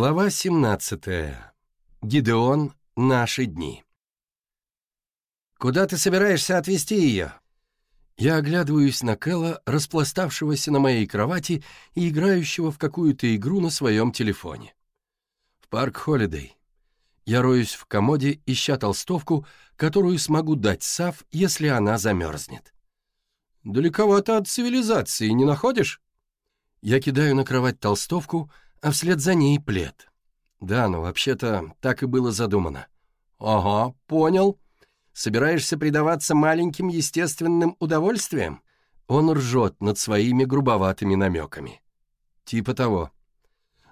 Глава 17. Гидеон. Наши дни. «Куда ты собираешься отвезти ее?» Я оглядываюсь на Кэлла, распластавшегося на моей кровати и играющего в какую-то игру на своем телефоне. «В парк Холидей. Я роюсь в комоде, ища толстовку, которую смогу дать Сав, если она замерзнет». «Далековато от цивилизации, не находишь?» Я кидаю на кровать толстовку — а вслед за ней плед. Да, но ну, вообще-то так и было задумано. Ага, понял. Собираешься предаваться маленьким естественным удовольствиям? Он ржет над своими грубоватыми намеками. Типа того.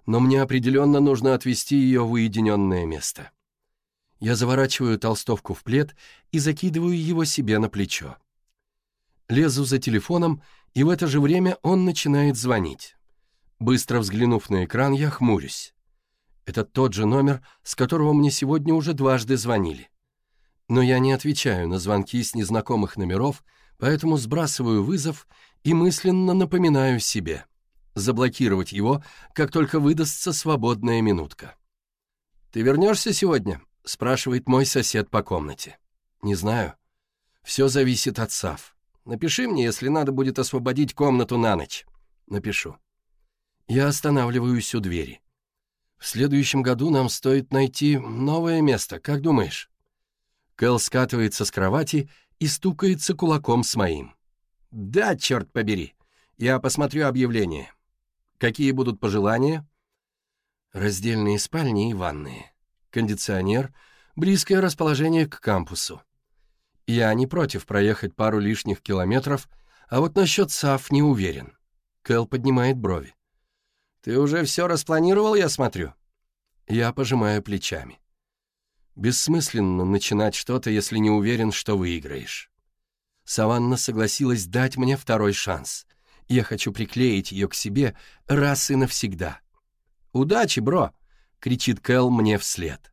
Но мне определенно нужно отвести ее в уединенное место. Я заворачиваю толстовку в плед и закидываю его себе на плечо. Лезу за телефоном, и в это же время он начинает звонить. Быстро взглянув на экран, я хмурюсь. Это тот же номер, с которого мне сегодня уже дважды звонили. Но я не отвечаю на звонки с незнакомых номеров, поэтому сбрасываю вызов и мысленно напоминаю себе. Заблокировать его, как только выдастся свободная минутка. «Ты вернешься сегодня?» — спрашивает мой сосед по комнате. «Не знаю. Все зависит от Сав. Напиши мне, если надо будет освободить комнату на ночь». «Напишу». Я останавливаюсь у двери. В следующем году нам стоит найти новое место, как думаешь?» Кэл скатывается с кровати и стукается кулаком с моим. «Да, черт побери! Я посмотрю объявление. Какие будут пожелания?» «Раздельные спальни и ванные. Кондиционер, близкое расположение к кампусу. Я не против проехать пару лишних километров, а вот насчет САФ не уверен». Кэл поднимает брови. Ты уже все распланировал, я смотрю?» Я пожимаю плечами. Бессмысленно начинать что-то, если не уверен, что выиграешь. Саванна согласилась дать мне второй шанс. Я хочу приклеить ее к себе раз и навсегда. «Удачи, бро!» — кричит Кэл мне вслед.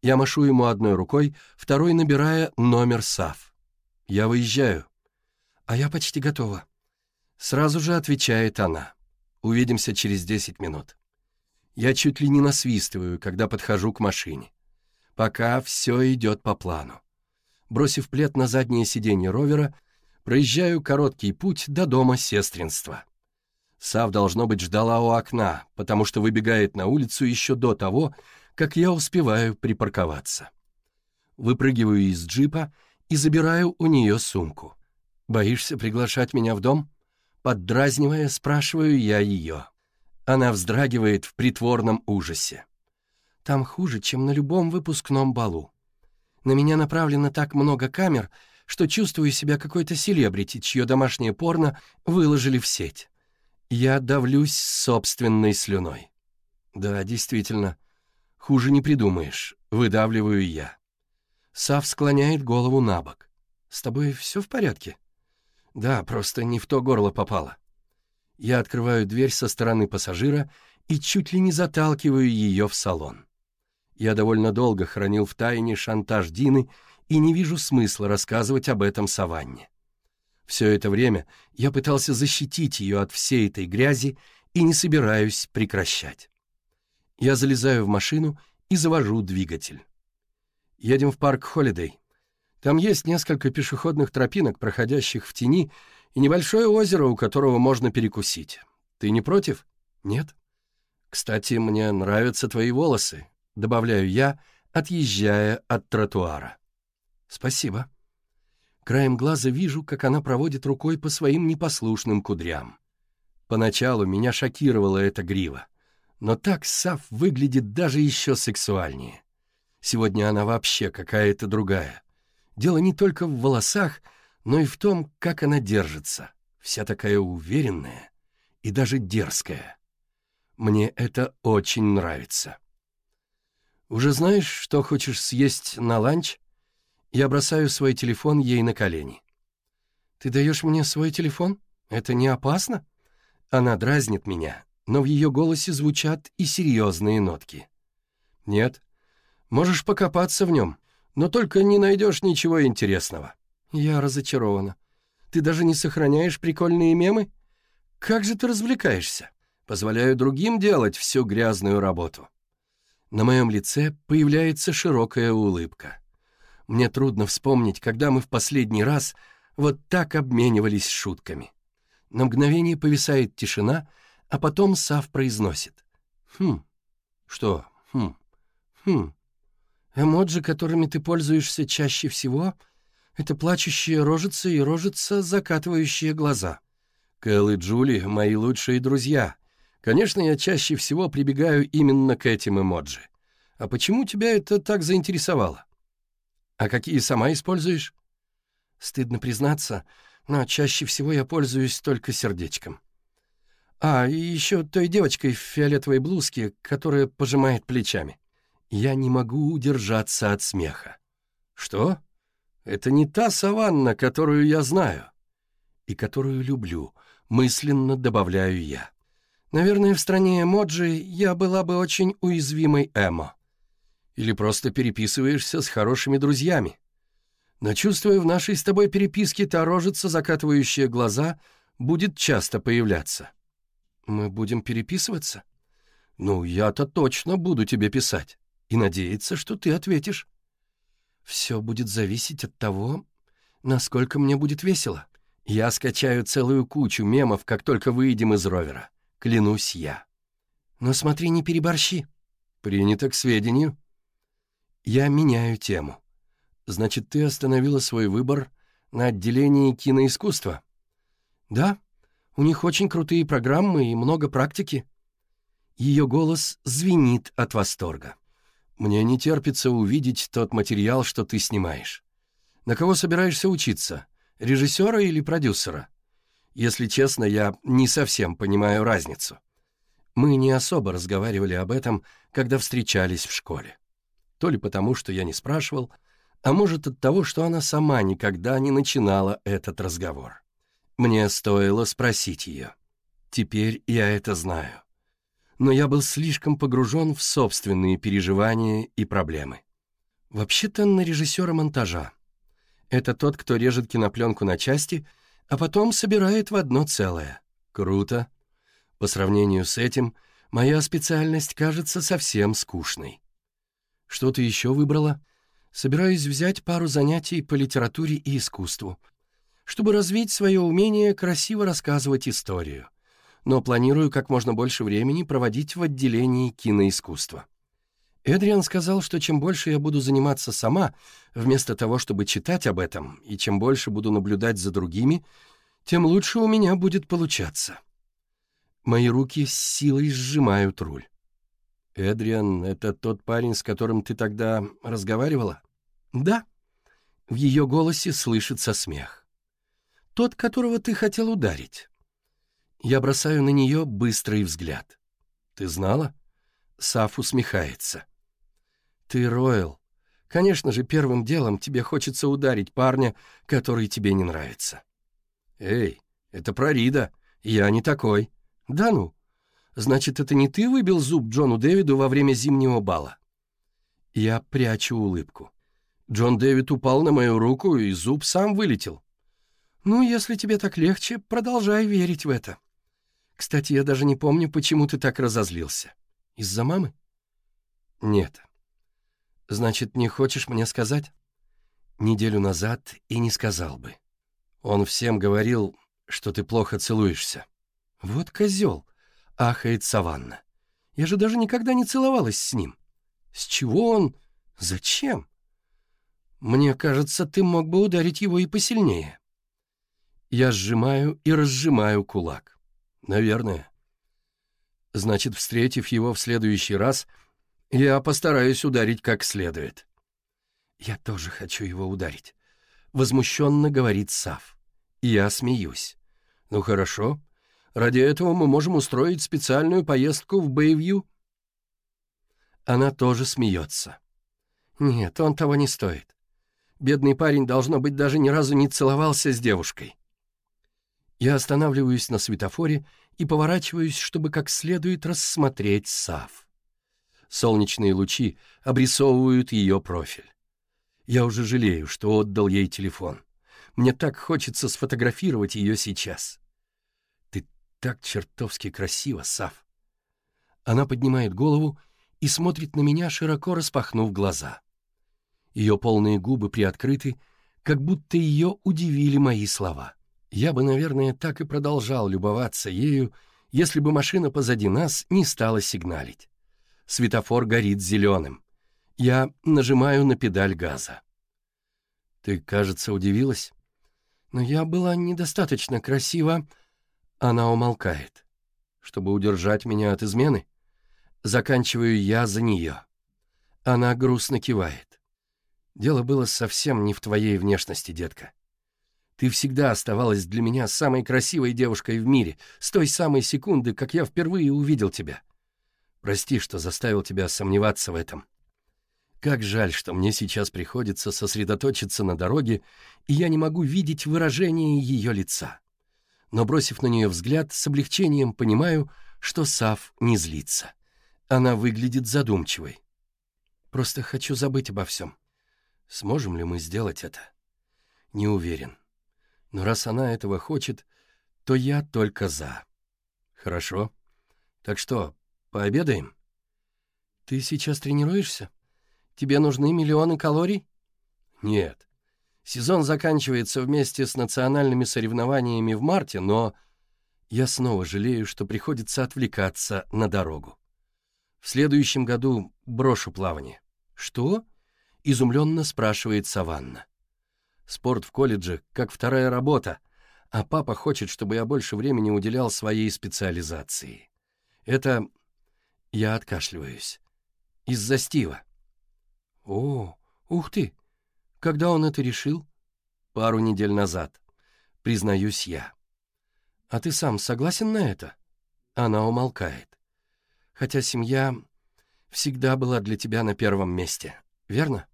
Я машу ему одной рукой, второй набирая номер САФ. «Я выезжаю». «А я почти готова», — сразу же отвечает она. Увидимся через 10 минут. Я чуть ли не насвистываю, когда подхожу к машине. Пока все идет по плану. Бросив плед на заднее сиденье ровера, проезжаю короткий путь до дома сестринства. Сав, должно быть, ждала у окна, потому что выбегает на улицу еще до того, как я успеваю припарковаться. Выпрыгиваю из джипа и забираю у нее сумку. «Боишься приглашать меня в дом?» Поддразнивая, спрашиваю я ее. Она вздрагивает в притворном ужасе. Там хуже, чем на любом выпускном балу. На меня направлено так много камер, что чувствую себя какой-то селебрити, чье домашнее порно выложили в сеть. Я давлюсь собственной слюной. Да, действительно, хуже не придумаешь, выдавливаю я. Сав склоняет голову на бок. С тобой все в порядке? Да, просто не в то горло попало. Я открываю дверь со стороны пассажира и чуть ли не заталкиваю ее в салон. Я довольно долго хранил в тайне шантаж Дины и не вижу смысла рассказывать об этом Саванне. Все это время я пытался защитить ее от всей этой грязи и не собираюсь прекращать. Я залезаю в машину и завожу двигатель. Едем в парк Холидей. Там есть несколько пешеходных тропинок, проходящих в тени, и небольшое озеро, у которого можно перекусить. Ты не против? Нет? Кстати, мне нравятся твои волосы, добавляю я, отъезжая от тротуара. Спасибо. Краем глаза вижу, как она проводит рукой по своим непослушным кудрям. Поначалу меня шокировала эта грива, но так Саф выглядит даже еще сексуальнее. Сегодня она вообще какая-то другая. Дело не только в волосах, но и в том, как она держится. Вся такая уверенная и даже дерзкая. Мне это очень нравится. «Уже знаешь, что хочешь съесть на ланч?» Я бросаю свой телефон ей на колени. «Ты даешь мне свой телефон? Это не опасно?» Она дразнит меня, но в ее голосе звучат и серьезные нотки. «Нет. Можешь покопаться в нем но только не найдешь ничего интересного». «Я разочарована. Ты даже не сохраняешь прикольные мемы? Как же ты развлекаешься? Позволяю другим делать всю грязную работу». На моем лице появляется широкая улыбка. Мне трудно вспомнить, когда мы в последний раз вот так обменивались шутками. На мгновение повисает тишина, а потом Сав произносит. «Хм, что, хм, хм, Эмоджи, которыми ты пользуешься чаще всего, это плачущие рожицы и рожица, закатывающие глаза. Кэл и Джули — мои лучшие друзья. Конечно, я чаще всего прибегаю именно к этим эмоджи. А почему тебя это так заинтересовало? А какие сама используешь? Стыдно признаться, но чаще всего я пользуюсь только сердечком. А, и еще той девочкой в фиолетовой блузке, которая пожимает плечами. Я не могу удержаться от смеха. «Что? Это не та саванна, которую я знаю?» «И которую люблю», — мысленно добавляю я. «Наверное, в стране эмоджи я была бы очень уязвимой эмо. Или просто переписываешься с хорошими друзьями. Но чувствую, в нашей с тобой переписке та рожица, закатывающая глаза, будет часто появляться». «Мы будем переписываться?» «Ну, я-то точно буду тебе писать» и надеется, что ты ответишь. Все будет зависеть от того, насколько мне будет весело. Я скачаю целую кучу мемов, как только выйдем из ровера. Клянусь я. Но смотри, не переборщи. Принято к сведению. Я меняю тему. Значит, ты остановила свой выбор на отделении киноискусства? Да, у них очень крутые программы и много практики. Ее голос звенит от восторга. Мне не терпится увидеть тот материал, что ты снимаешь. На кого собираешься учиться? Режиссера или продюсера? Если честно, я не совсем понимаю разницу. Мы не особо разговаривали об этом, когда встречались в школе. То ли потому, что я не спрашивал, а может от того, что она сама никогда не начинала этот разговор. Мне стоило спросить ее. Теперь я это знаю но я был слишком погружен в собственные переживания и проблемы. Вообще-то на режиссера монтажа. Это тот, кто режет кинопленку на части, а потом собирает в одно целое. Круто. По сравнению с этим, моя специальность кажется совсем скучной. Что ты еще выбрала? Собираюсь взять пару занятий по литературе и искусству, чтобы развить свое умение красиво рассказывать историю но планирую как можно больше времени проводить в отделении киноискусства. Эдриан сказал, что чем больше я буду заниматься сама, вместо того, чтобы читать об этом, и чем больше буду наблюдать за другими, тем лучше у меня будет получаться. Мои руки с силой сжимают руль. «Эдриан, это тот парень, с которым ты тогда разговаривала?» «Да». В ее голосе слышится смех. «Тот, которого ты хотел ударить». Я бросаю на нее быстрый взгляд. «Ты знала?» Саф усмехается. «Ты, Ройл, конечно же, первым делом тебе хочется ударить парня, который тебе не нравится». «Эй, это про Рида. Я не такой». «Да ну? Значит, это не ты выбил зуб Джону Дэвиду во время зимнего бала?» Я прячу улыбку. Джон Дэвид упал на мою руку, и зуб сам вылетел. «Ну, если тебе так легче, продолжай верить в это». Кстати, я даже не помню, почему ты так разозлился. Из-за мамы? Нет. Значит, не хочешь мне сказать? Неделю назад и не сказал бы. Он всем говорил, что ты плохо целуешься. Вот козел, ахает Саванна. Я же даже никогда не целовалась с ним. С чего он? Зачем? Мне кажется, ты мог бы ударить его и посильнее. Я сжимаю и разжимаю кулак. «Наверное». «Значит, встретив его в следующий раз, я постараюсь ударить как следует». «Я тоже хочу его ударить», — возмущенно говорит Сав. Я смеюсь. «Ну хорошо. Ради этого мы можем устроить специальную поездку в Бэйвью». Она тоже смеется. «Нет, он того не стоит. Бедный парень, должно быть, даже ни разу не целовался с девушкой». Я останавливаюсь на светофоре и поворачиваюсь, чтобы как следует рассмотреть Сав. Солнечные лучи обрисовывают ее профиль. Я уже жалею, что отдал ей телефон. Мне так хочется сфотографировать ее сейчас. Ты так чертовски красива, Сав. Она поднимает голову и смотрит на меня, широко распахнув глаза. Ее полные губы приоткрыты, как будто ее удивили мои слова. Я бы, наверное, так и продолжал любоваться ею, если бы машина позади нас не стала сигналить. Светофор горит зеленым. Я нажимаю на педаль газа. Ты, кажется, удивилась? Но я была недостаточно красива. Она умолкает. Чтобы удержать меня от измены, заканчиваю я за нее. Она грустно кивает. Дело было совсем не в твоей внешности, детка. Ты всегда оставалась для меня самой красивой девушкой в мире, с той самой секунды, как я впервые увидел тебя. Прости, что заставил тебя сомневаться в этом. Как жаль, что мне сейчас приходится сосредоточиться на дороге, и я не могу видеть выражение ее лица. Но, бросив на нее взгляд, с облегчением понимаю, что Сав не злится. Она выглядит задумчивой. Просто хочу забыть обо всем. Сможем ли мы сделать это? Не уверен. Но раз она этого хочет, то я только за. Хорошо. Так что, пообедаем? Ты сейчас тренируешься? Тебе нужны миллионы калорий? Нет. Сезон заканчивается вместе с национальными соревнованиями в марте, но я снова жалею, что приходится отвлекаться на дорогу. В следующем году брошу плавание. Что? Изумленно спрашивает Саванна. Спорт в колледже — как вторая работа, а папа хочет, чтобы я больше времени уделял своей специализации. Это... Я откашливаюсь. Из-за Стива. О, ух ты! Когда он это решил? Пару недель назад. Признаюсь я. А ты сам согласен на это? Она умолкает. Хотя семья всегда была для тебя на первом месте, верно?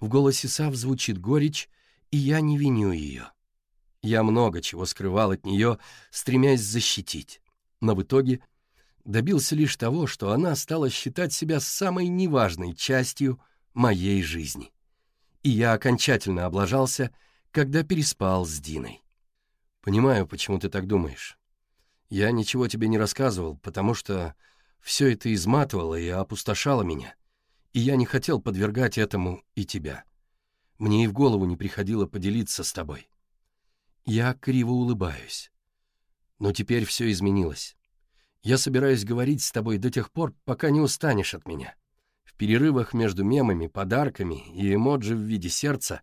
В голосе Сав звучит горечь, и я не виню ее. Я много чего скрывал от нее, стремясь защитить. Но в итоге добился лишь того, что она стала считать себя самой неважной частью моей жизни. И я окончательно облажался, когда переспал с Диной. Понимаю, почему ты так думаешь. Я ничего тебе не рассказывал, потому что все это изматывало и опустошало меня и я не хотел подвергать этому и тебя. Мне и в голову не приходило поделиться с тобой. Я криво улыбаюсь. Но теперь все изменилось. Я собираюсь говорить с тобой до тех пор, пока не устанешь от меня. В перерывах между мемами, подарками и эмоджи в виде сердца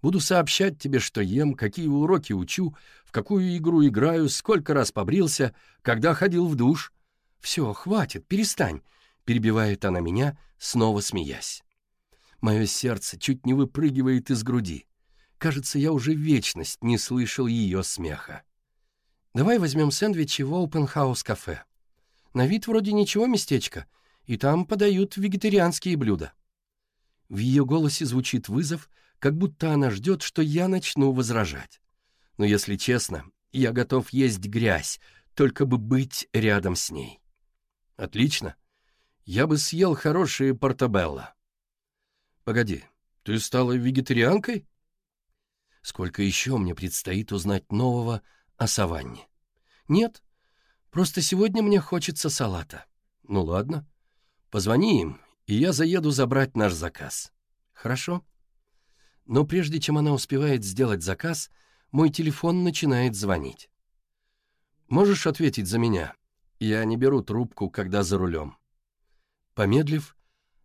буду сообщать тебе, что ем, какие уроки учу, в какую игру играю, сколько раз побрился, когда ходил в душ. Все, хватит, перестань перебивает она меня, снова смеясь. Мое сердце чуть не выпрыгивает из груди. Кажется, я уже вечность не слышал ее смеха. Давай возьмем сэндвичи в Оупенхаус-кафе. На вид вроде ничего местечко, и там подают вегетарианские блюда. В ее голосе звучит вызов, как будто она ждет, что я начну возражать. Но если честно, я готов есть грязь, только бы быть рядом с ней. Отлично, я бы съел хорошие портабелло. Погоди, ты стала вегетарианкой? Сколько еще мне предстоит узнать нового о саванне? Нет, просто сегодня мне хочется салата. Ну ладно, позвони им, и я заеду забрать наш заказ. Хорошо? Но прежде чем она успевает сделать заказ, мой телефон начинает звонить. Можешь ответить за меня? Я не беру трубку, когда за рулем. Помедлив,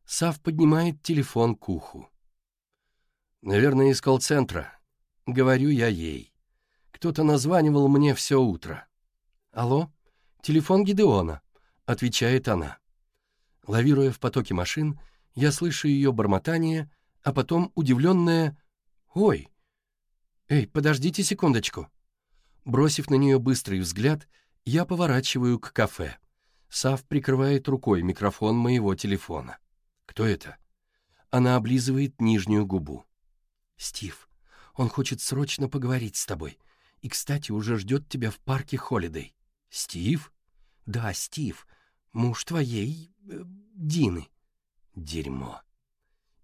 Сав поднимает телефон к уху. «Наверное, искал центра. Говорю я ей. Кто-то названивал мне все утро. Алло, телефон Гидеона», — отвечает она. Лавируя в потоке машин, я слышу ее бормотание, а потом удивленное «Ой!» «Эй, подождите секундочку!» Бросив на нее быстрый взгляд, я поворачиваю к кафе. Сав прикрывает рукой микрофон моего телефона. Кто это? Она облизывает нижнюю губу. Стив, он хочет срочно поговорить с тобой. И, кстати, уже ждет тебя в парке Холидей. Стив? Да, Стив. Муж твоей... Э, Дины. Дерьмо.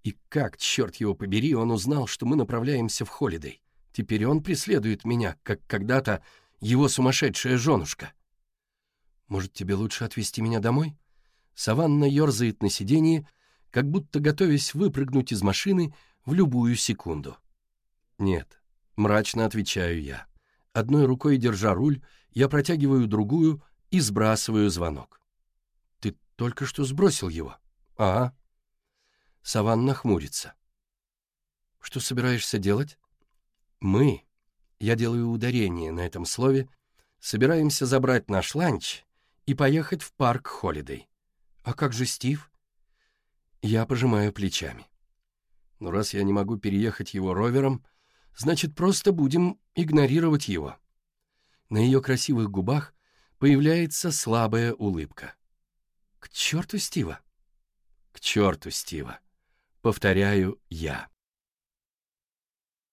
И как, черт его побери, он узнал, что мы направляемся в Холидей. Теперь он преследует меня, как когда-то его сумасшедшая женушка. «Может, тебе лучше отвезти меня домой?» Саванна ерзает на сиденье, как будто готовясь выпрыгнуть из машины в любую секунду. «Нет», — мрачно отвечаю я. Одной рукой держа руль, я протягиваю другую и сбрасываю звонок. «Ты только что сбросил его?» «А?», а». Саванна хмурится. «Что собираешься делать?» «Мы», — я делаю ударение на этом слове, — «собираемся забрать наш ланч и поехать в парк Холидей. А как же Стив? Я пожимаю плечами. Но раз я не могу переехать его ровером, значит, просто будем игнорировать его. На ее красивых губах появляется слабая улыбка. К черту Стива! К черту Стива! Повторяю я.